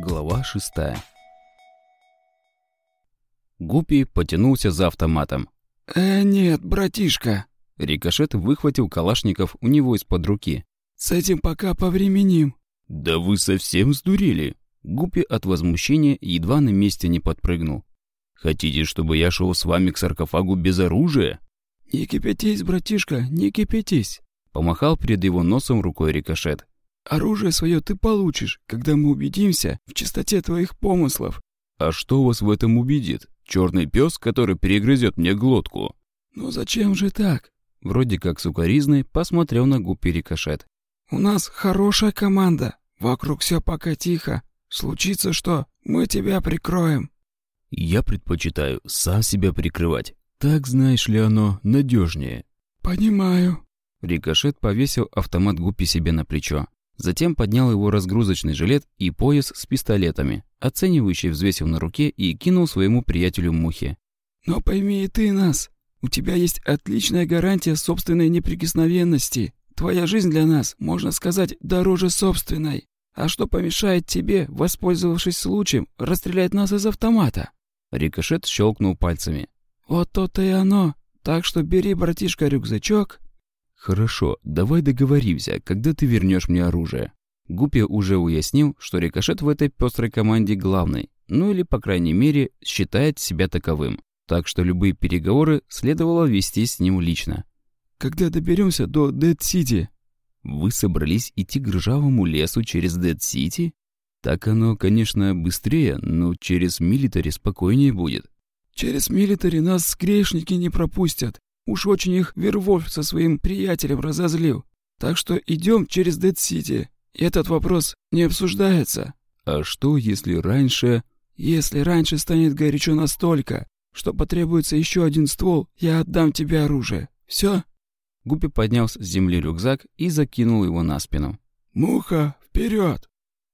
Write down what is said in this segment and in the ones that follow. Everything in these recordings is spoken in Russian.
Глава шестая. Гуппи потянулся за автоматом. «Э, нет, братишка!» Рикошет выхватил калашников у него из-под руки. «С этим пока повременим!» «Да вы совсем сдурели!» Гуппи от возмущения едва на месте не подпрыгнул. «Хотите, чтобы я шел с вами к саркофагу без оружия?» «Не кипятись, братишка, не кипятись!» Помахал перед его носом рукой рикошет. «Оружие свое ты получишь, когда мы убедимся в чистоте твоих помыслов». «А что вас в этом убедит? Черный пес, который перегрызет мне глотку?» «Ну зачем же так?» Вроде как сукоризный посмотрел на Гуппи рикошет. «У нас хорошая команда. Вокруг все пока тихо. Случится что, мы тебя прикроем». «Я предпочитаю сам себя прикрывать. Так, знаешь ли, оно надежнее. «Понимаю». Рикошет повесил автомат Гуппи себе на плечо. Затем поднял его разгрузочный жилет и пояс с пистолетами, оценивающий взвесил на руке и кинул своему приятелю Мухе. «Но пойми и ты нас. У тебя есть отличная гарантия собственной неприкосновенности. Твоя жизнь для нас, можно сказать, дороже собственной. А что помешает тебе, воспользовавшись случаем, расстрелять нас из автомата?» Рикошет щелкнул пальцами. «Вот то-то и оно. Так что бери, братишка, рюкзачок». «Хорошо, давай договоримся, когда ты вернешь мне оружие». Гуппи уже уяснил, что Рикошет в этой пестрой команде главный, ну или, по крайней мере, считает себя таковым. Так что любые переговоры следовало вести с ним лично. «Когда доберемся до Дэд-Сити?» «Вы собрались идти к ржавому лесу через Дэд-Сити?» «Так оно, конечно, быстрее, но через Милитари спокойнее будет». «Через Милитари нас грешники не пропустят. Уж очень их Вервольф со своим приятелем разозлил. Так что идем через Дэд-Сити. Этот вопрос не обсуждается». «А что, если раньше...» «Если раньше станет горячо настолько, что потребуется еще один ствол, я отдам тебе оружие. Все?» Гуппи поднял с земли рюкзак и закинул его на спину. «Муха, вперед!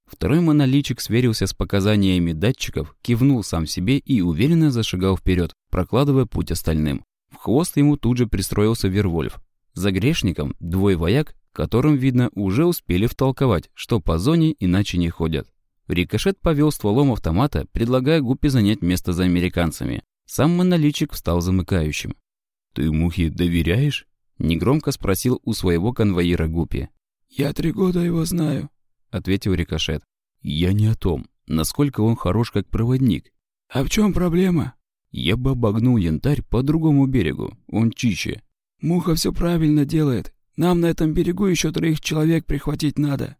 Второй монолитчик сверился с показаниями датчиков, кивнул сам себе и уверенно зашагал вперед, прокладывая путь остальным. Хвост ему тут же пристроился Вервольф. За грешником двое вояк, которым, видно, уже успели втолковать, что по зоне иначе не ходят. Рикошет повел стволом автомата, предлагая Гуппи занять место за американцами. Сам монолитчик встал замыкающим. «Ты Мухе доверяешь?» – негромко спросил у своего конвоира Гуппи. «Я три года его знаю», – ответил Рикошет. «Я не о том, насколько он хорош как проводник». «А в чем проблема?» «Я бы обогнул янтарь по другому берегу, он чище». «Муха все правильно делает. Нам на этом берегу еще троих человек прихватить надо».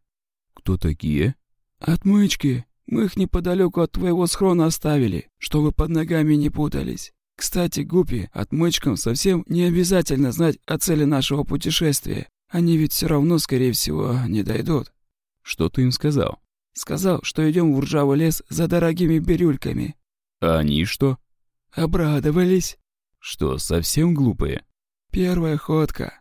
«Кто такие?» «Отмычки. Мы их неподалеку от твоего схрона оставили, чтобы под ногами не путались. Кстати, Гупи, отмычкам совсем не обязательно знать о цели нашего путешествия. Они ведь все равно, скорее всего, не дойдут». «Что ты им сказал?» «Сказал, что идем в ржавый лес за дорогими бирюльками». «А они что?» «Обрадовались». «Что, совсем глупые?» «Первая ходка».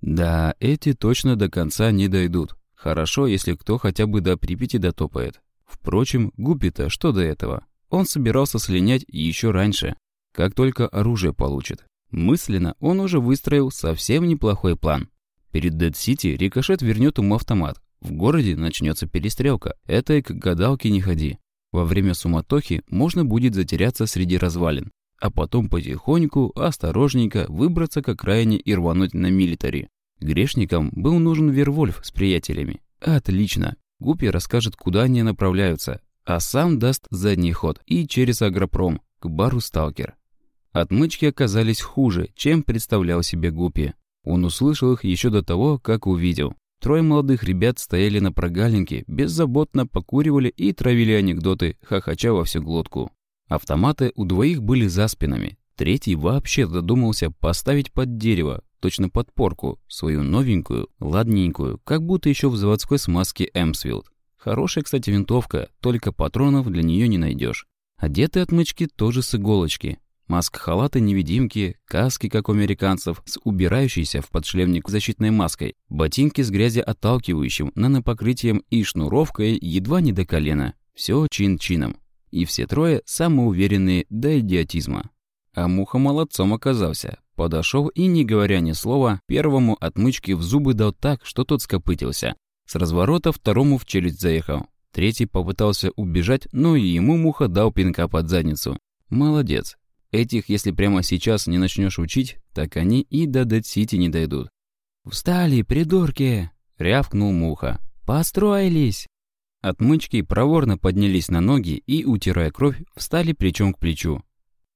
«Да, эти точно до конца не дойдут. Хорошо, если кто хотя бы до Припяти дотопает. Впрочем, Гуппи-то что до этого? Он собирался слинять еще раньше, как только оружие получит. Мысленно он уже выстроил совсем неплохой план. Перед Дэд-Сити Рикошет вернет ему автомат. В городе начнется перестрелка. Это и к гадалке не ходи. Во время суматохи можно будет затеряться среди развалин, а потом потихоньку, осторожненько выбраться к окраине и рвануть на милитари. Грешникам был нужен Вервольф с приятелями. Отлично. Гуппи расскажет, куда они направляются, а сам даст задний ход и через агропром к бару «Сталкер». Отмычки оказались хуже, чем представлял себе Гуппи. Он услышал их еще до того, как увидел. Трое молодых ребят стояли на прогалинке, беззаботно покуривали и травили анекдоты, хохоча во всю глотку. Автоматы у двоих были за спинами. Третий вообще додумался поставить под дерево, точно подпорку, свою новенькую, ладненькую, как будто еще в заводской смазке Эмсвилд. Хорошая, кстати, винтовка, только патронов для нее не найдешь. Одеты отмычки тоже с иголочки. Маск-халаты невидимки, каски, как у американцев, с убирающейся в подшлемник защитной маской, ботинки с грязеотталкивающим, нанопокрытием и шнуровкой едва не до колена. Все чин-чином. И все трое самоуверенные до идиотизма. А Муха молодцом оказался. Подошел и, не говоря ни слова, первому отмычки в зубы дал так, что тот скопытился. С разворота второму в челюсть заехал. Третий попытался убежать, но и ему муха дал пинка под задницу. Молодец. Этих, если прямо сейчас не начнешь учить, так они и до Дэд-Сити не дойдут. «Встали, придурки!» — рявкнул муха. «Построились!» Отмычки проворно поднялись на ноги и, утирая кровь, встали плечом к плечу.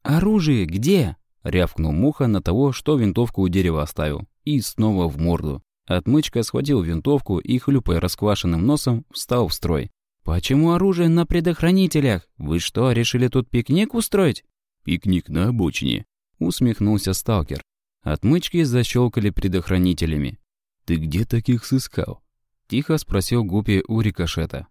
«Оружие где?» — рявкнул муха на того, что винтовку у дерева оставил. И снова в морду. Отмычка схватил винтовку и, хлюпая расквашенным носом, встал в строй. «Почему оружие на предохранителях? Вы что, решили тут пикник устроить?» «Пикник на обочине», — усмехнулся сталкер. Отмычки защелкали предохранителями. «Ты где таких сыскал?» — тихо спросил Гупи у рикошета.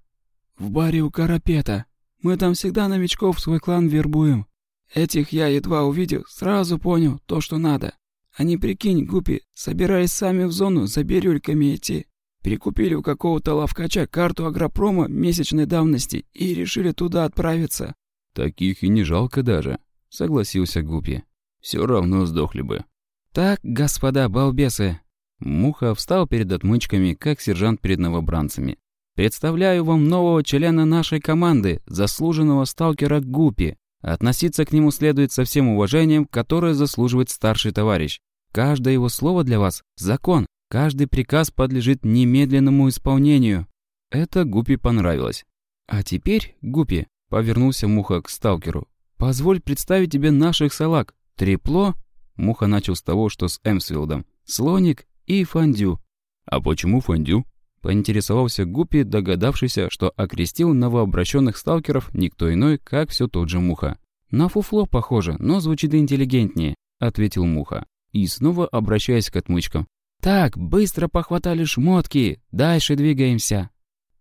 «В баре у Карапета. Мы там всегда новичков в свой клан вербуем. Этих я едва увидел, сразу понял то, что надо. Они, прикинь, Гупи, собирались сами в зону за бирюльками идти. Перекупили у какого-то лавкача карту агропрома месячной давности и решили туда отправиться. Таких и не жалко даже, согласился Гупи. Все равно сдохли бы. Так, господа балбесы. Муха встал перед отмычками, как сержант перед новобранцами. Представляю вам нового члена нашей команды, заслуженного сталкера Гупи. Относиться к нему следует со всем уважением, которое заслуживает старший товарищ. Каждое его слово для вас – закон. Каждый приказ подлежит немедленному исполнению. Это Гупи понравилось. А теперь, Гупи, повернулся Муха к сталкеру. Позволь представить тебе наших салаг. Трепло, Муха начал с того, что с Эмсфилдом, слоник и фондю. А почему фондю? Поинтересовался Гупи, догадавшийся, что окрестил новообращенных сталкеров никто иной, как все тот же Муха. «На фуфло похоже, но звучит интеллигентнее», — ответил Муха. И снова обращаясь к отмычкам. «Так, быстро похватали шмотки, дальше двигаемся».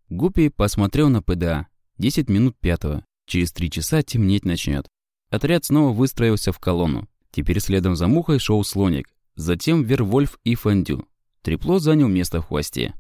Гуппи посмотрел на ПДА. Десять минут пятого. Через три часа темнеть начнет. Отряд снова выстроился в колонну. Теперь следом за мухой шел слоник. Затем Вервольф и Фондю. Трепло занял место в хвосте.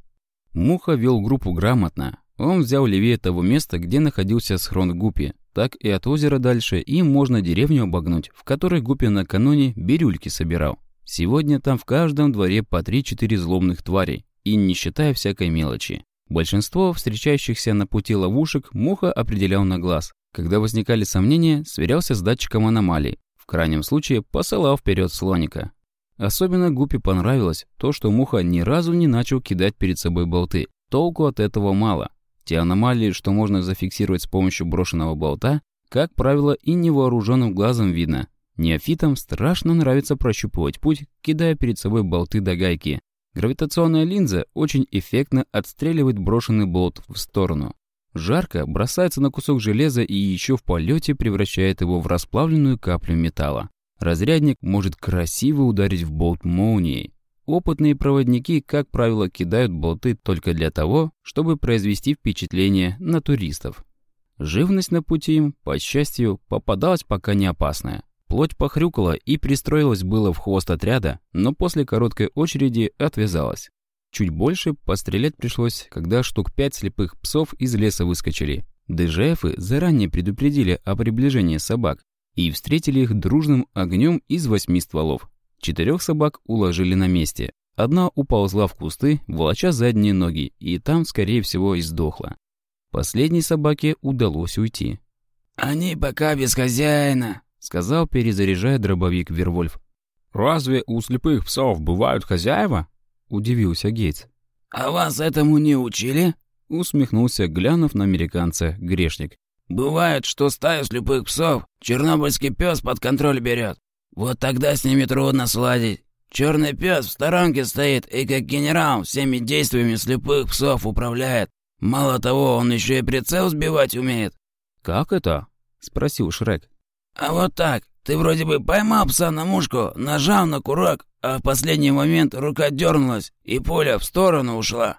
Муха вел группу грамотно. Он взял левее того места, где находился схрон Гупи. Так и от озера дальше им можно деревню обогнуть, в которой Гупи накануне бирюльки собирал. Сегодня там в каждом дворе по 3-4 злобных тварей, и не считая всякой мелочи. Большинство встречающихся на пути ловушек Муха определял на глаз. Когда возникали сомнения, сверялся с датчиком аномалий. В крайнем случае посылал вперед слоника. Особенно Гупи понравилось то, что Муха ни разу не начал кидать перед собой болты. Толку от этого мало. Те аномалии, что можно зафиксировать с помощью брошенного болта, как правило, и невооруженным глазом видно. Неофитам страшно нравится прощупывать путь, кидая перед собой болты до гайки. Гравитационная линза очень эффектно отстреливает брошенный болт в сторону. Жарко бросается на кусок железа и еще в полете превращает его в расплавленную каплю металла. Разрядник может красиво ударить в болт молнией. Опытные проводники, как правило, кидают болты только для того, чтобы произвести впечатление на туристов. Живность на пути им, по счастью, попадалась пока не опасная. Плоть похрюкала и пристроилась было в хвост отряда, но после короткой очереди отвязалась. Чуть больше пострелять пришлось, когда штук пять слепых псов из леса выскочили. ДЖФы заранее предупредили о приближении собак и встретили их дружным огнем из восьми стволов. Четырех собак уложили на месте. Одна уползла в кусты, волоча задние ноги, и там, скорее всего, и сдохла. Последней собаке удалось уйти. «Они пока без хозяина», сказал, перезаряжая дробовик Вервольф. «Разве у слепых псов бывают хозяева?» – удивился Гейтс. «А вас этому не учили?» – усмехнулся, глянув на американца, грешник. «Бывает, что стаю слепых псов чернобыльский пес под контроль берет. Вот тогда с ними трудно сладить. Черный пес в сторонке стоит и как генерал всеми действиями слепых псов управляет. Мало того, он еще и прицел сбивать умеет». «Как это?» – спросил Шрек. А вот так. Ты вроде бы поймал пса на мушку, нажал на курок, а в последний момент рука дернулась, и пуля в сторону ушла.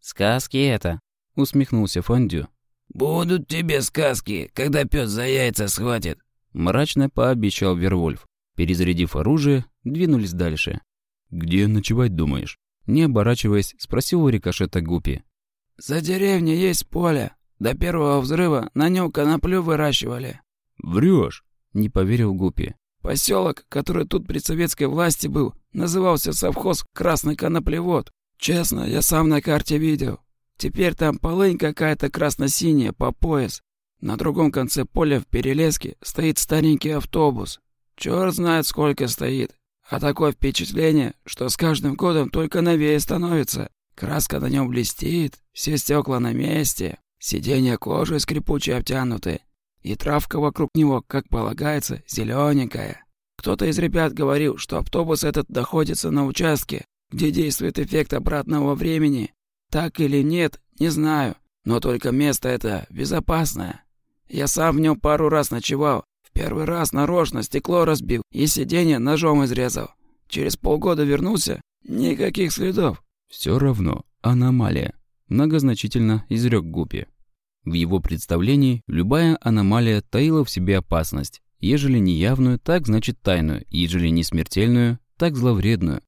«Сказки это», — усмехнулся Фондю. «Будут тебе сказки, когда пес за яйца схватит», — мрачно пообещал Вервольф. Перезарядив оружие, двинулись дальше. «Где ночевать думаешь?» Не оборачиваясь, спросил у рикошета Гупи. «За деревней есть поле. До первого взрыва на нем коноплю выращивали». «Врешь!» Не поверил Гупи. Поселок, который тут при советской власти был, назывался совхоз «Красный коноплевод». Честно, я сам на карте видел. Теперь там полынь какая-то красно-синяя по пояс. На другом конце поля в Перелеске стоит старенький автобус. Чёрт знает, сколько стоит. А такое впечатление, что с каждым годом только новее становится. Краска на нем блестит, все стекла на месте, сиденья кожей скрипучей обтянуты, и травка вокруг него, как полагается, зелененькая. Кто-то из ребят говорил, что автобус этот находится на участке, где действует эффект обратного времени. Так или нет, не знаю, но только место это безопасное. Я сам в нем пару раз ночевал, в первый раз нарочно стекло разбил и сиденье ножом изрезал. Через полгода вернулся, никаких следов. Все равно аномалия, многозначительно изрек Гупи. В его представлении любая аномалия таила в себе опасность. Ежели не явную, так значит тайную, ежели не смертельную, так зловредную.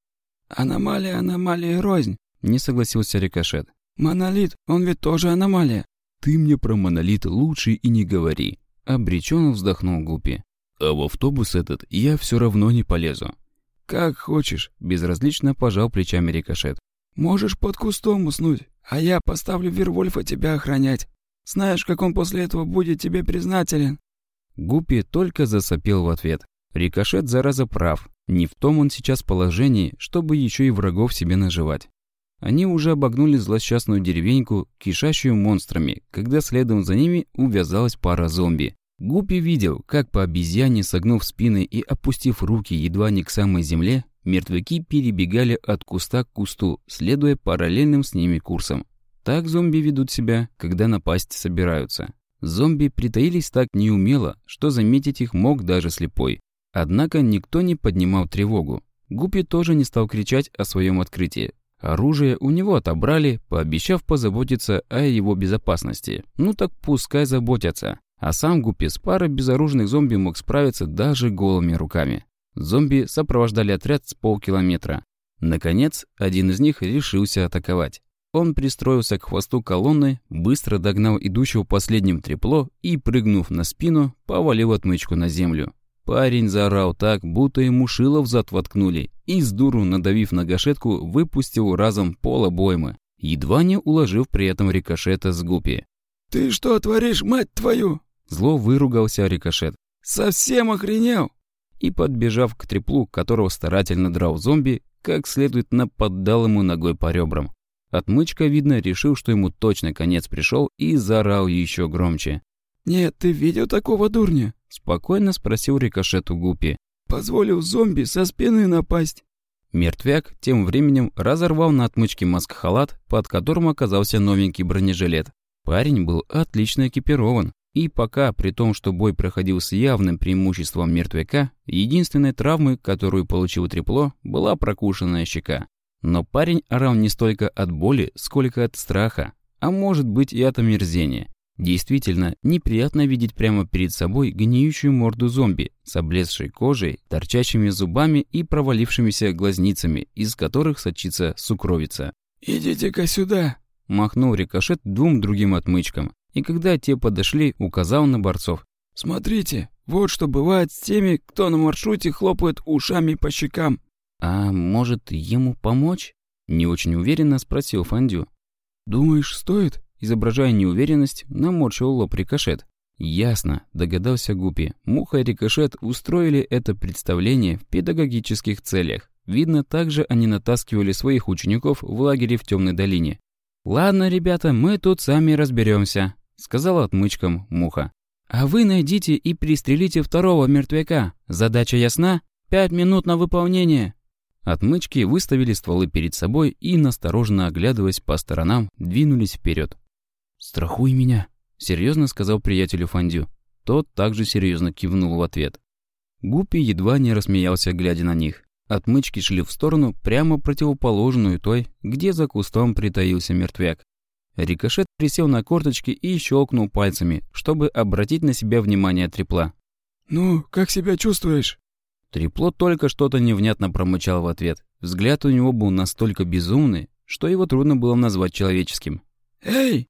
«Аномалия, аномалия, рознь», — не согласился Рикошет. «Монолит, он ведь тоже аномалия». «Ты мне про монолит лучше и не говори», — обреченно вздохнул Гупи. «А в автобус этот я все равно не полезу». «Как хочешь», — безразлично пожал плечами Рикошет. «Можешь под кустом уснуть, а я поставлю Вервольфа тебя охранять. Знаешь, как он после этого будет тебе признателен». Гуппи только засопел в ответ. Рикошет, зараза, прав. Не в том он сейчас положении, чтобы еще и врагов себе наживать. Они уже обогнули злосчастную деревеньку, кишащую монстрами, когда следом за ними увязалась пара зомби. Гуппи видел, как по обезьяне, согнув спины и опустив руки едва не к самой земле, мертвяки перебегали от куста к кусту, следуя параллельным с ними курсом. Так зомби ведут себя, когда напасть собираются. Зомби притаились так неумело, что заметить их мог даже слепой. Однако никто не поднимал тревогу. Гуппи тоже не стал кричать о своем открытии. Оружие у него отобрали, пообещав позаботиться о его безопасности. Ну так пускай заботятся. А сам Гуппи с парой безоружных зомби мог справиться даже голыми руками. Зомби сопровождали отряд с полкилометра. Наконец, один из них решился атаковать. Он пристроился к хвосту колонны, быстро догнал идущего последним трепло и, прыгнув на спину, повалил отмычку на землю. Парень заорал так, будто ему шило в зад воткнули, и с дуру, надавив на гашетку, выпустил разом пол обоймы, едва не уложив при этом рикошета с гупи. «Ты что творишь, мать твою?» Зло выругался рикошет. «Совсем охренел?» И, подбежав к треплу, которого старательно драл зомби, как следует наподдал ему ногой по ребрам. Отмычка, видно, решил, что ему точно конец пришел и заорал еще громче. «Нет, ты видел такого дурня?» – спокойно спросил рикошет у Гупи. «Позволил зомби со спины напасть». Мертвяк тем временем разорвал на отмычке маск-халат, под которым оказался новенький бронежилет. Парень был отлично экипирован, и пока, при том, что бой проходил с явным преимуществом мертвяка, единственной травмой, которую получил трепло, была прокушенная щека. Но парень орал не столько от боли, сколько от страха, а может быть и от омерзения. Действительно, неприятно видеть прямо перед собой гниющую морду зомби с облезшей кожей, торчащими зубами и провалившимися глазницами, из которых сочится сукровица. «Идите-ка сюда!» – махнул рикошет двум другим отмычкам, и когда те подошли, указал на борцов. «Смотрите, вот что бывает с теми, кто на маршруте хлопает ушами по щекам. «А может, ему помочь?» – не очень уверенно спросил Фандю. «Думаешь, стоит?» – изображая неуверенность, наморщил лоб рикошет. «Ясно», – догадался Гупи. Муха и рикошет устроили это представление в педагогических целях. Видно, также они натаскивали своих учеников в лагере в темной долине. «Ладно, ребята, мы тут сами разберемся», – сказала отмычкам Муха. «А вы найдите и пристрелите второго мертвяка. Задача ясна? Пять минут на выполнение». Отмычки выставили стволы перед собой и, настороженно оглядываясь по сторонам, двинулись вперед. «Страхуй меня», — серьезно сказал приятелю Фандю. Тот также серьезно кивнул в ответ. Гуппи едва не рассмеялся, глядя на них. Отмычки шли в сторону, прямо противоположную той, где за кустом притаился мертвяк. Рикошет присел на корточки и щелкнул пальцами, чтобы обратить на себя внимание трепла. «Ну, как себя чувствуешь?» Трепло только что-то невнятно промычал в ответ. Взгляд у него был настолько безумный, что его трудно было назвать человеческим. «Эй!»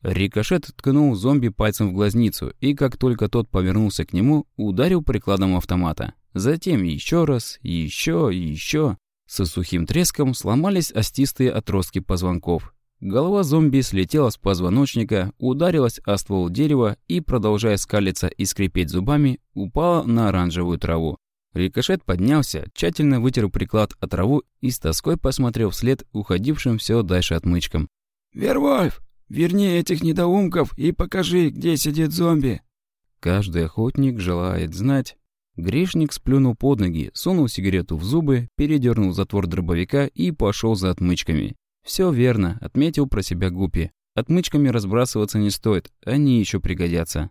Рикошет ткнул зомби пальцем в глазницу, и как только тот повернулся к нему, ударил прикладом автомата. Затем еще раз, еще и еще. Со сухим треском сломались остистые отростки позвонков. Голова зомби слетела с позвоночника, ударилась о ствол дерева и, продолжая скалиться и скрипеть зубами, упала на оранжевую траву. Рикошет поднялся, тщательно вытер приклад от траву и с тоской посмотрел вслед уходившим все дальше отмычкам. «Вервольф, верни этих недоумков и покажи, где сидит зомби!» Каждый охотник желает знать. Грешник сплюнул под ноги, сунул сигарету в зубы, передернул затвор дробовика и пошел за отмычками. Все верно, отметил про себя Гупи. Отмычками разбрасываться не стоит, они еще пригодятся.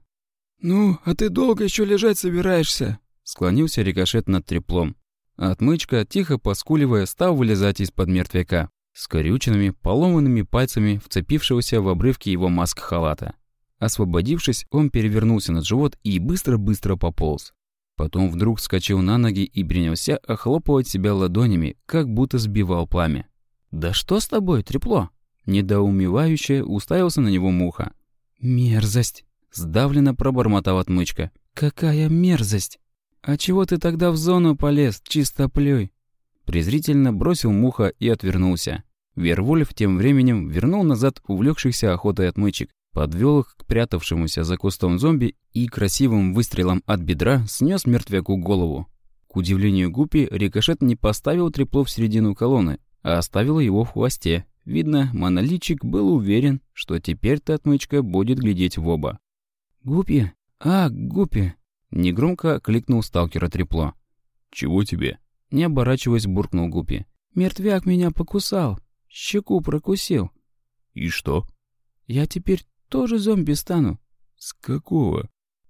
«Ну, а ты долго еще лежать собираешься?» Склонился рикошет над треплом. Отмычка, тихо поскуливая, стал вылезать из-под мертвяка, с корюченными, поломанными пальцами вцепившегося в обрывки его маск-халата. Освободившись, он перевернулся на живот и быстро-быстро пополз. Потом вдруг вскочил на ноги и принялся охлопывать себя ладонями, как будто сбивал пламя. «Да что с тобой, трепло?» Недоумевающе уставился на него муха. «Мерзость!» – сдавленно пробормотал отмычка. «Какая мерзость! А чего ты тогда в зону полез, чистоплюй?» Презрительно бросил муха и отвернулся. Вервольф тем временем вернул назад увлекшихся охотой отмычек, подвел их к прятавшемуся за кустом зомби и красивым выстрелом от бедра снес мертвяку голову. К удивлению Гупи, рикошет не поставил трепло в середину колонны, а оставил его в хвосте. Видно, монолитчик был уверен, что теперь-то отмычка будет глядеть в оба. «Гупи! А, Гупи!» Негромко кликнул сталкера трепло. «Чего тебе?» Не оборачиваясь, буркнул Гупи. «Мертвяк меня покусал. Щеку прокусил». «И что?» «Я теперь тоже зомби стану». «С какого?»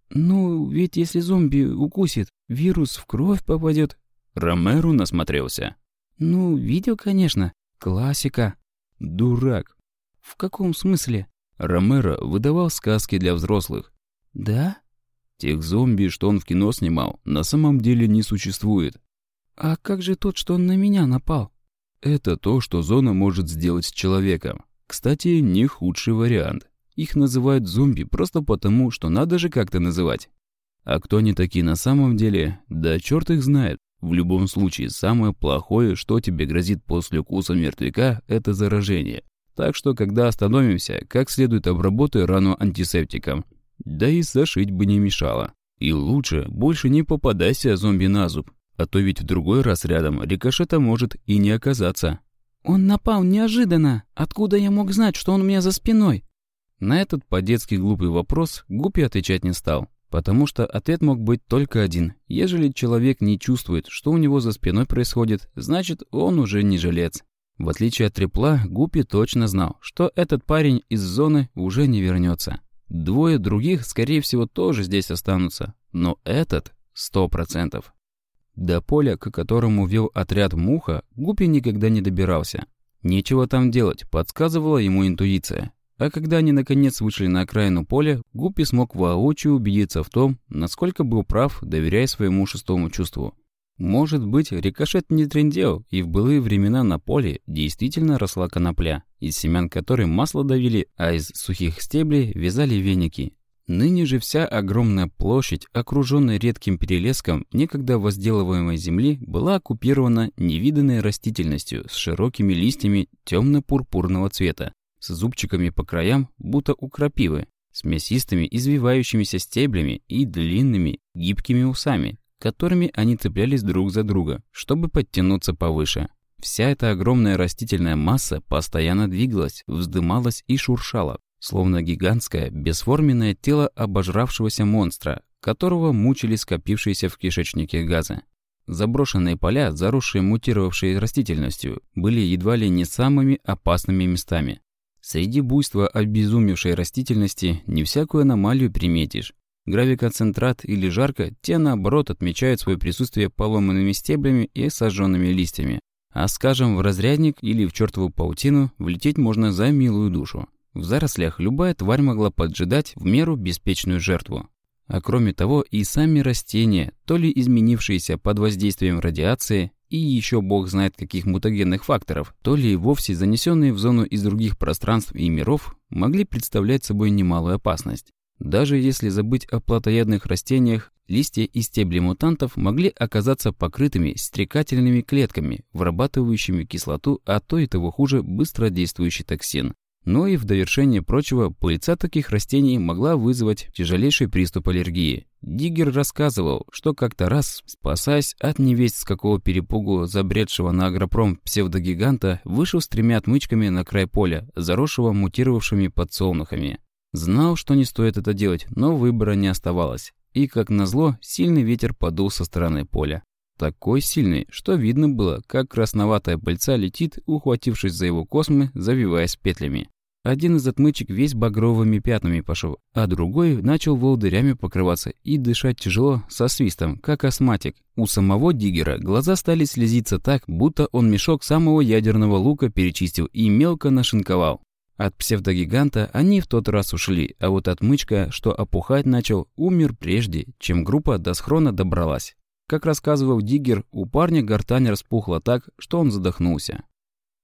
«Ну, ведь если зомби укусит, вирус в кровь попадет. Ромеру насмотрелся. «Ну, видел, конечно. Классика». «Дурак». «В каком смысле?» Ромеро выдавал сказки для взрослых. «Да?» Тех зомби, что он в кино снимал, на самом деле не существует. А как же тот, что он на меня напал? Это то, что зона может сделать с человеком. Кстати, не худший вариант. Их называют зомби просто потому, что надо же как-то называть. А кто они такие на самом деле, да черт их знает. В любом случае, самое плохое, что тебе грозит после укуса мертвяка, это заражение. Так что, когда остановимся, как следует обработай рану антисептиком. Да и зашить бы не мешало. И лучше больше не попадайся зомби на зуб, а то ведь в другой раз рядом рикошета может и не оказаться. «Он напал неожиданно. Откуда я мог знать, что он у меня за спиной?» На этот по-детски глупый вопрос Гуппи отвечать не стал, потому что ответ мог быть только один. Ежели человек не чувствует, что у него за спиной происходит, значит, он уже не жилец. В отличие от трепла, Гуппи точно знал, что этот парень из зоны уже не вернется. Двое других, скорее всего, тоже здесь останутся, но этот – сто процентов. До поля, к которому вел отряд Муха, Гуппи никогда не добирался. Нечего там делать, подсказывала ему интуиция. А когда они наконец вышли на окраину поля, Гуппи смог воочию убедиться в том, насколько был прав, доверяя своему шестому чувству. Может быть, рикошет не трендел, и в былые времена на поле действительно росла конопля, из семян которой масло давили, а из сухих стеблей вязали веники. Ныне же вся огромная площадь, окруженная редким перелеском некогда возделываемой земли, была оккупирована невиданной растительностью с широкими листьями темно-пурпурного цвета, с зубчиками по краям, будто у крапивы, с мясистыми извивающимися стеблями и длинными гибкими усами, которыми они цеплялись друг за друга, чтобы подтянуться повыше. Вся эта огромная растительная масса постоянно двигалась, вздымалась и шуршала, словно гигантское, бесформенное тело обожравшегося монстра, которого мучили скопившиеся в кишечнике газы. Заброшенные поля, заросшие мутировавшей растительностью, были едва ли не самыми опасными местами. Среди буйства обезумевшей растительности не всякую аномалию приметишь. Гравиконцентрат или жарко, те наоборот отмечают свое присутствие поломанными стеблями и сожженными листьями. А скажем, в разрядник или в чертову паутину влететь можно за милую душу. В зарослях любая тварь могла поджидать в меру беспечную жертву. А кроме того, и сами растения, то ли изменившиеся под воздействием радиации, и еще бог знает каких мутагенных факторов, то ли и вовсе занесенные в зону из других пространств и миров, могли представлять собой немалую опасность. Даже если забыть о плотоядных растениях, листья и стебли мутантов могли оказаться покрытыми стрекательными клетками, вырабатывающими кислоту, а то и того хуже быстродействующий токсин. Но и в довершение прочего, пыльца таких растений могла вызвать тяжелейший приступ аллергии. Диггер рассказывал, что как-то раз, спасаясь от невесть с какого перепугу забредшего на агропром псевдогиганта, вышел с тремя отмычками на край поля, заросшего мутировавшими подсолнухами. Знал, что не стоит это делать, но выбора не оставалось. И, как назло, сильный ветер подул со стороны поля. Такой сильный, что видно было, как красноватая пыльца летит, ухватившись за его космы, завиваясь петлями. Один из отмычек весь багровыми пятнами пошел, а другой начал волдырями покрываться и дышать тяжело, со свистом, как астматик. У самого Диггера глаза стали слезиться так, будто он мешок самого ядерного лука перечистил и мелко нашинковал. От псевдогиганта они в тот раз ушли, а вот отмычка, что опухать начал, умер прежде, чем группа до схрона добралась. Как рассказывал Диггер, у парня гортань распухла так, что он задохнулся.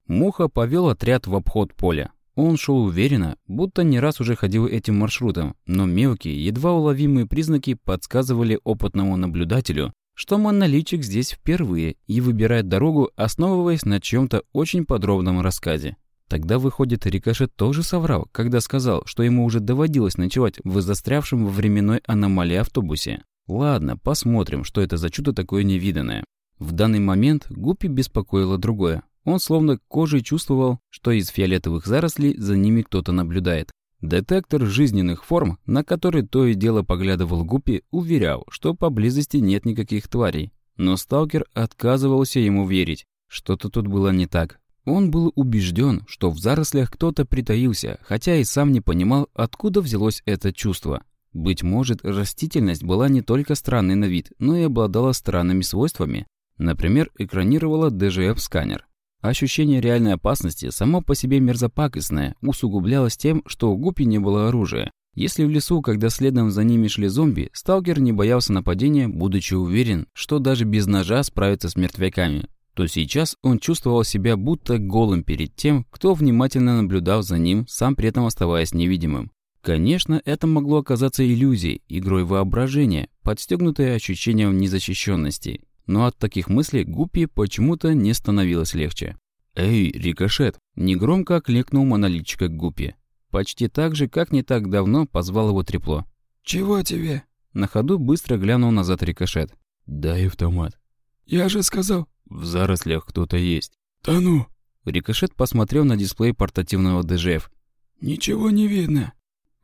Муха повел отряд в обход поля. Он шел уверенно, будто не раз уже ходил этим маршрутом, но мелкие, едва уловимые признаки подсказывали опытному наблюдателю, что монолитчик здесь впервые и выбирает дорогу, основываясь на чем-то очень подробном рассказе. Тогда, выходит, Рикошет тоже соврал, когда сказал, что ему уже доводилось ночевать в застрявшем во временной аномалии автобусе. Ладно, посмотрим, что это за чудо такое невиданное. В данный момент Гуппи беспокоило другое. Он словно кожей чувствовал, что из фиолетовых зарослей за ними кто-то наблюдает. Детектор жизненных форм, на который то и дело поглядывал Гуппи, уверял, что поблизости нет никаких тварей. Но сталкер отказывался ему верить. Что-то тут было не так. Он был убежден, что в зарослях кто-то притаился, хотя и сам не понимал, откуда взялось это чувство. Быть может, растительность была не только странной на вид, но и обладала странными свойствами. Например, экранировала ДЖФ-сканер. Ощущение реальной опасности само по себе мерзопакостное усугублялось тем, что у Гуппи не было оружия. Если в лесу, когда следом за ними шли зомби, сталкер не боялся нападения, будучи уверен, что даже без ножа справится с мертвяками, то сейчас он чувствовал себя будто голым перед тем, кто внимательно наблюдал за ним, сам при этом оставаясь невидимым. Конечно, это могло оказаться иллюзией, игрой воображения, подстегнутой ощущением незащищенности. Но от таких мыслей Гуппи почему-то не становилось легче. «Эй, рикошет!» – негромко окликнул монолитчика Гуппи. Почти так же, как не так давно позвал его трепло. «Чего тебе?» На ходу быстро глянул назад рикошет. «Дай автомат». «Я же сказал...» «В зарослях кто-то есть». «Да ну!» Рикошет посмотрел на дисплей портативного ДЖФ. «Ничего не видно».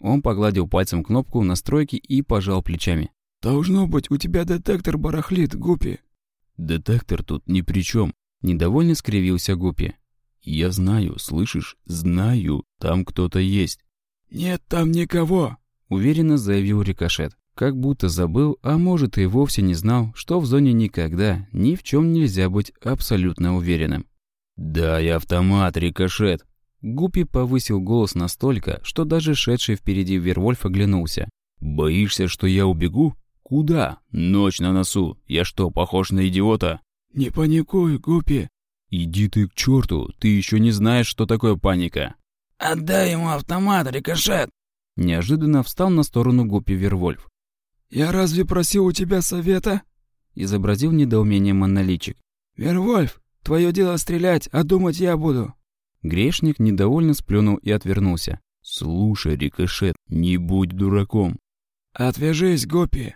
Он погладил пальцем кнопку настройки и пожал плечами. «Должно быть, у тебя детектор барахлит, Гуппи». «Детектор тут ни при чем. Недовольно скривился Гуппи. «Я знаю, слышишь? Знаю, там кто-то есть». «Нет там никого», — уверенно заявил Рикошет. Как будто забыл, а может и вовсе не знал, что в зоне никогда, ни в чем нельзя быть абсолютно уверенным. «Дай автомат, Рикошет!» Гуппи повысил голос настолько, что даже шедший впереди Вервольф оглянулся. «Боишься, что я убегу? Куда? Ночь на носу. Я что, похож на идиота?» «Не паникуй, Гуппи!» «Иди ты к черту, ты еще не знаешь, что такое паника!» «Отдай ему автомат, Рикошет!» Неожиданно встал на сторону Гуппи Вервольф. «Я разве просил у тебя совета?» Изобразил недоумение монолитчик. «Вервольф, твое дело стрелять, а думать я буду». Грешник недовольно сплюнул и отвернулся. «Слушай, Рикошет, не будь дураком». «Отвяжись, Гуппи!»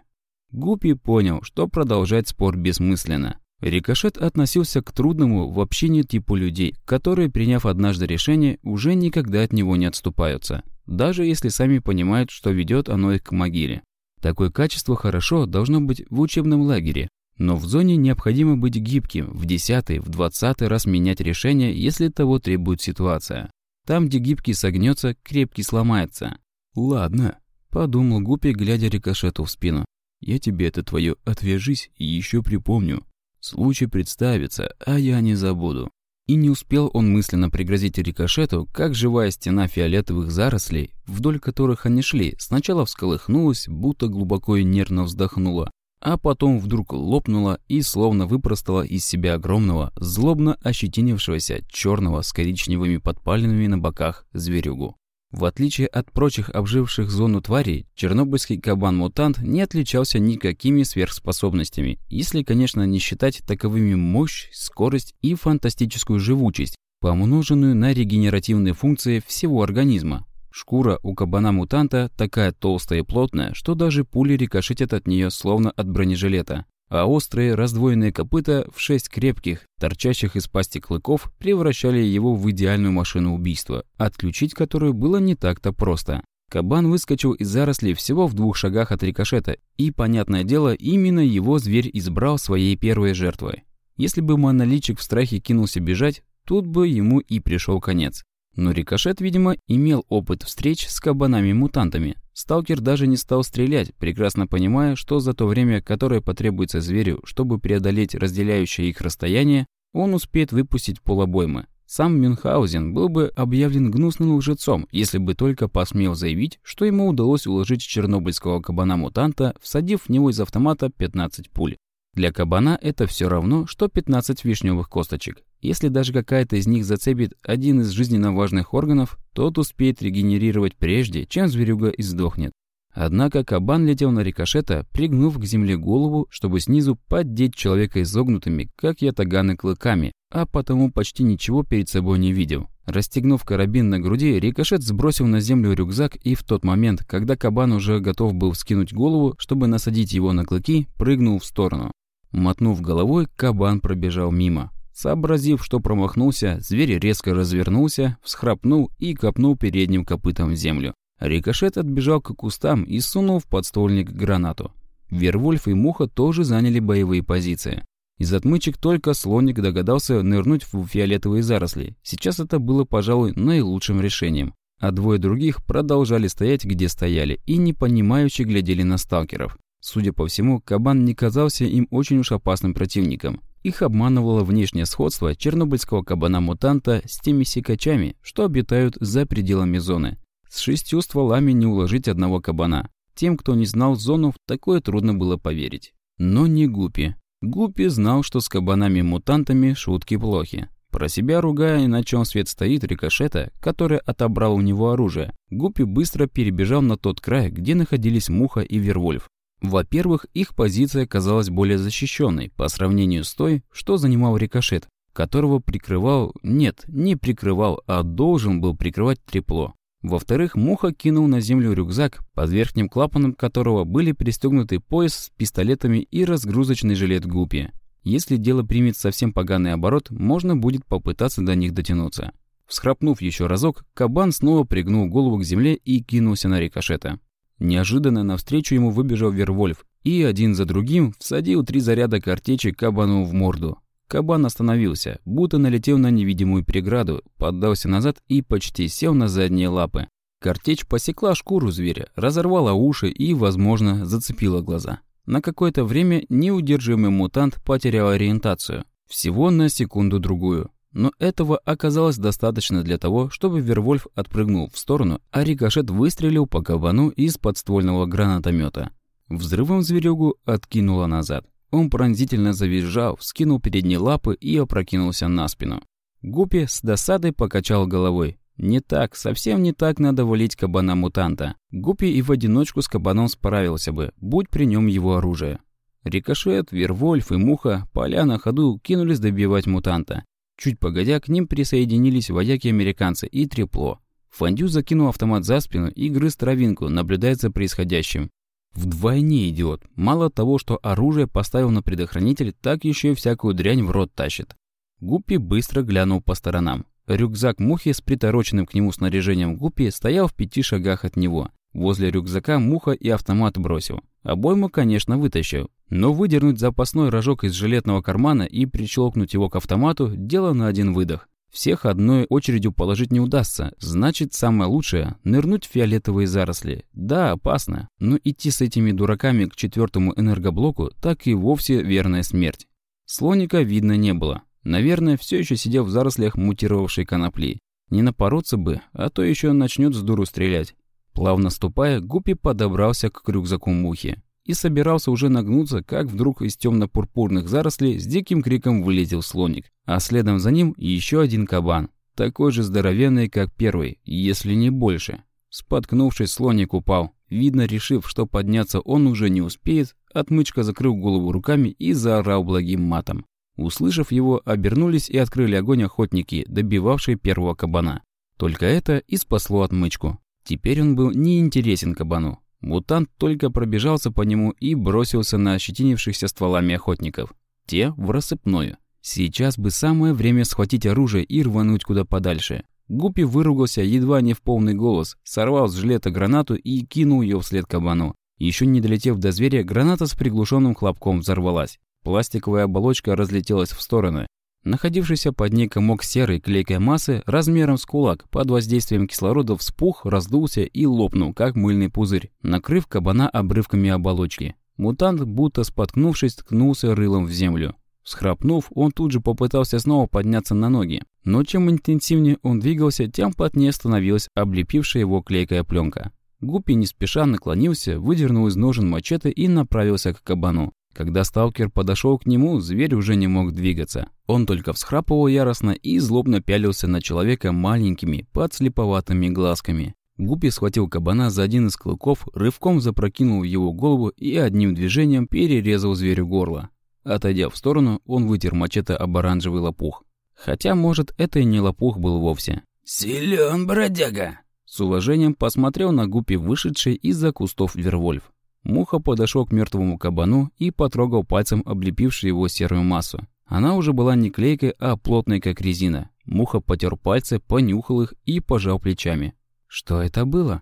Гуппи понял, что продолжать спор бессмысленно. Рикошет относился к трудному в общении типу людей, которые, приняв однажды решение, уже никогда от него не отступаются, даже если сами понимают, что ведет оно их к могиле. Такое качество хорошо должно быть в учебном лагере, но в зоне необходимо быть гибким, в десятый, в двадцатый раз менять решение, если того требует ситуация. Там, где гибкий согнется, крепкий сломается. «Ладно», – подумал Гуппи, глядя рикошету в спину. «Я тебе это твое «отвяжись» и еще припомню. Случай представится, а я не забуду». И не успел он мысленно пригрозить рикошету, как живая стена фиолетовых зарослей, вдоль которых они шли, сначала всколыхнулась, будто глубоко и нервно вздохнула, а потом вдруг лопнула и словно выпростала из себя огромного, злобно ощетинившегося черного с коричневыми подпалинами на боках зверюгу. В отличие от прочих обживших зону тварей, чернобыльский кабан-мутант не отличался никакими сверхспособностями, если, конечно, не считать таковыми мощь, скорость и фантастическую живучесть. помноженную на регенеративные функции всего организма. Шкура у кабана-мутанта такая толстая и плотная, что даже пули рикошетят от нее словно от бронежилета. А острые раздвоенные копыта в шесть крепких, торчащих из пасти клыков, превращали его в идеальную машину убийства, отключить которую было не так-то просто. Кабан выскочил из зарослей всего в двух шагах от рикошета, и, понятное дело, именно его зверь избрал своей первой жертвой. Если бы моноличик в страхе кинулся бежать, тут бы ему и пришел конец. Но рикошет, видимо, имел опыт встреч с кабанами-мутантами. Сталкер даже не стал стрелять, прекрасно понимая, что за то время, которое потребуется зверю, чтобы преодолеть разделяющее их расстояние, он успеет выпустить полобоймы. Сам Мюнхгаузен был бы объявлен гнусным лжецом, если бы только посмел заявить, что ему удалось уложить чернобыльского кабана-мутанта, всадив в него из автомата 15 пуль. Для кабана это все равно, что 15 вишневых косточек. Если даже какая-то из них зацепит один из жизненно важных органов, тот успеет регенерировать прежде, чем зверюга издохнет. Однако кабан летел на рикошета, пригнув к земле голову, чтобы снизу поддеть человека изогнутыми, как ятаганы, клыками, а потому почти ничего перед собой не видел. Расстегнув карабин на груди, рикошет сбросил на землю рюкзак и в тот момент, когда кабан уже готов был вскинуть голову, чтобы насадить его на клыки, прыгнул в сторону. Мотнув головой, кабан пробежал мимо. Сообразив, что промахнулся, зверь резко развернулся, всхрапнул и копнул передним копытом в землю. Рикошет отбежал к кустам и сунул в подствольник гранату. Вервольф и Муха тоже заняли боевые позиции. Из отмычек только слоник догадался нырнуть в фиолетовые заросли. Сейчас это было, пожалуй, наилучшим решением. А двое других продолжали стоять, где стояли, и непонимающе глядели на сталкеров. Судя по всему, кабан не казался им очень уж опасным противником. Их обманывало внешнее сходство чернобыльского кабана-мутанта с теми сикачами, что обитают за пределами зоны. С шестью стволами не уложить одного кабана. Тем, кто не знал зону, такое трудно было поверить. Но не Гупи. Гупи знал, что с кабанами-мутантами шутки плохи. Про себя ругая, на чем свет стоит рикошета, который отобрал у него оружие, Гупи быстро перебежал на тот край, где находились Муха и Вервольф. Во-первых, их позиция казалась более защищенной по сравнению с той, что занимал рикошет, которого прикрывал, нет, не прикрывал, а должен был прикрывать трепло. Во-вторых, Муха кинул на землю рюкзак, под верхним клапаном которого были пристегнуты пояс с пистолетами и разгрузочный жилет Гупи. Если дело примет совсем поганый оборот, можно будет попытаться до них дотянуться. Всхрапнув еще разок, кабан снова пригнул голову к земле и кинулся на рикошета. Неожиданно навстречу ему выбежал Вервольф и один за другим всадил три заряда картечи кабану в морду. Кабан остановился, будто налетел на невидимую преграду, поддался назад и почти сел на задние лапы. Картечь посекла шкуру зверя, разорвала уши и, возможно, зацепила глаза. На какое-то время неудержимый мутант потерял ориентацию. Всего на секунду-другую. Но этого оказалось достаточно для того, чтобы Вервольф отпрыгнул в сторону, а рикошет выстрелил по кабану из подствольного гранатомета. Взрывом зверюгу откинуло назад. Он пронзительно завизжал, вскинул передние лапы и опрокинулся на спину. Гупи с досадой покачал головой. Не так, совсем не так надо валить кабана-мутанта. Гупи и в одиночку с кабаном справился бы, будь при нем его оружие. Рикошет, Вервольф и Муха, поля на ходу, кинулись добивать мутанта. Чуть погодя, к ним присоединились вояки-американцы и трепло. Фондю закинул автомат за спину и грыз травинку, наблюдая за происходящим. Вдвойне идиот. Мало того, что оружие поставил на предохранитель, так еще и всякую дрянь в рот тащит. Гуппи быстро глянул по сторонам. Рюкзак Мухи с притороченным к нему снаряжением Гуппи стоял в пяти шагах от него. Возле рюкзака Муха и автомат бросил. Обойму, конечно, вытащил. Но выдернуть запасной рожок из жилетного кармана и причелкнуть его к автомату – дело на один выдох. Всех одной очередью положить не удастся. Значит, самое лучшее – нырнуть в фиолетовые заросли. Да, опасно. Но идти с этими дураками к четвертому энергоблоку – так и вовсе верная смерть. Слоника видно не было. Наверное, все еще сидел в зарослях мутировавшей конопли. Не напороться бы, а то еще начнет с дуру стрелять. Плавно ступая, Гуппи подобрался к рюкзаку мухи и собирался уже нагнуться, как вдруг из темно-пурпурных зарослей с диким криком вылетел слоник, а следом за ним еще один кабан, такой же здоровенный, как первый, если не больше. Споткнувшись, слоник упал. Видно, решив, что подняться он уже не успеет, отмычка закрыл голову руками и заорал благим матом. Услышав его, обернулись и открыли огонь охотники, добивавшие первого кабана. Только это и спасло отмычку. Теперь он был неинтересен кабану. Мутант только пробежался по нему и бросился на ощетинившихся стволами охотников. Те в рассыпную. Сейчас бы самое время схватить оружие и рвануть куда подальше. Гуппи выругался едва не в полный голос, сорвал с жилета гранату и кинул ее вслед кабану. Еще не долетев до зверя, граната с приглушенным хлопком взорвалась. Пластиковая оболочка разлетелась в стороны. Находившийся под ней комок серой клейкой массы размером с кулак под воздействием кислорода вспух, раздулся и лопнул, как мыльный пузырь, накрыв кабана обрывками оболочки. Мутант, будто споткнувшись, ткнулся рылом в землю. Схрапнув, он тут же попытался снова подняться на ноги. Но чем интенсивнее он двигался, тем плотнее становилась облепившая его клейкая пленка. Гуппи не спеша наклонился, выдернул из ножен мачете и направился к кабану. Когда сталкер подошел к нему, зверь уже не мог двигаться. Он только всхрапывал яростно и злобно пялился на человека маленькими, подслеповатыми глазками. Гуппи схватил кабана за один из клыков, рывком запрокинул его голову и одним движением перерезал зверю горло. Отойдя в сторону, он вытер мачете об оранжевый лопух. Хотя, может, это и не лопух был вовсе. «Силён, бродяга!» С уважением посмотрел на Гуппи вышедший из-за кустов Вервольф. Муха подошел к мертвому кабану и потрогал пальцем облепившую его серую массу. Она уже была не клейкой, а плотной, как резина. Муха потер пальцы, понюхал их и пожал плечами. «Что это было?»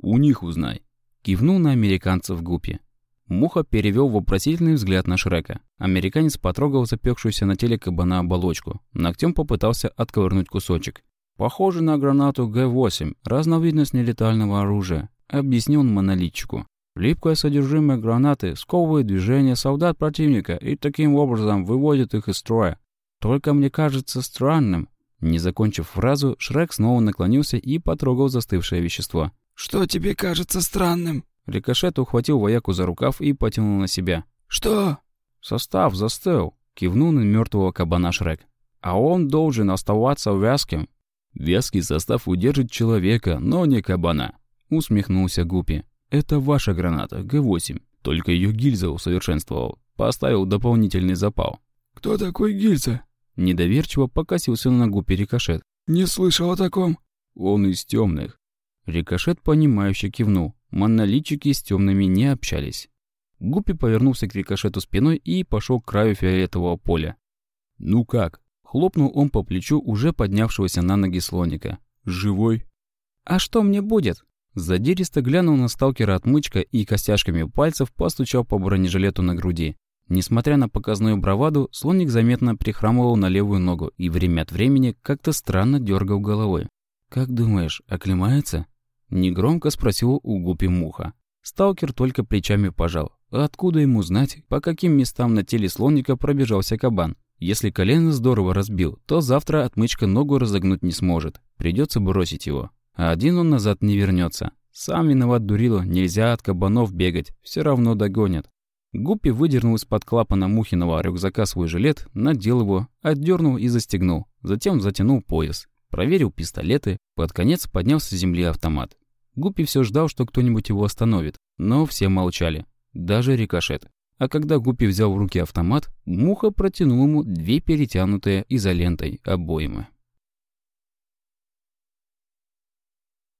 «У них узнай». Кивнул на американцев Гуппи. Муха перевел вопросительный взгляд на Шрека. Американец потрогал запекшуюся на теле кабана оболочку. Ногтем попытался отковырнуть кусочек. «Похоже на гранату Г-8, разновидность нелетального оружия», — объяснил он монолитчику. Липкое содержимое гранаты сковывает движение солдат противника и таким образом выводит их из строя. Только мне кажется странным. Не закончив фразу, Шрек снова наклонился и потрогал застывшее вещество. «Что тебе кажется странным?» Рикошет ухватил вояку за рукав и потянул на себя. «Что?» «Состав застыл», — кивнул на мертвого кабана Шрек. «А он должен оставаться вязким». «Вязкий состав удержит человека, но не кабана», — усмехнулся Гупи. Это ваша граната, Г-8. Только ее гильза усовершенствовал. Поставил дополнительный запал. Кто такой гильза? Недоверчиво покосился на губе рикошет. Не слышал о таком. Он из темных. Рикошет, понимающе кивнул. Монолитчики с темными не общались. Гуппи повернулся к рикошету спиной и пошел к краю фиолетового поля. «Ну как?» Хлопнул он по плечу уже поднявшегося на ноги слоника. «Живой?» «А что мне будет?» Задиристо глянул на сталкера отмычка и костяшками пальцев постучал по бронежилету на груди. Несмотря на показную браваду, слоник заметно прихрамывал на левую ногу и время от времени как-то странно дергал головой. «Как думаешь, оклемается?» Негромко спросил у Гупи Муха. Сталкер только плечами пожал. откуда ему знать, по каким местам на теле слоника пробежался кабан? Если колено здорово разбил, то завтра отмычка ногу разогнуть не сможет. Придется бросить его. А один он назад не вернется. Сам виноват дурило, нельзя от кабанов бегать, все равно догонят. Гуппи выдернул из-под клапана Мухиного рюкзака свой жилет, надел его, отдернул и застегнул. Затем затянул пояс. Проверил пистолеты, под конец поднял с земли автомат. Гуппи все ждал, что кто-нибудь его остановит, но все молчали. Даже рикошет. А когда Гуппи взял в руки автомат, Муха протянул ему две перетянутые изолентой обоймы.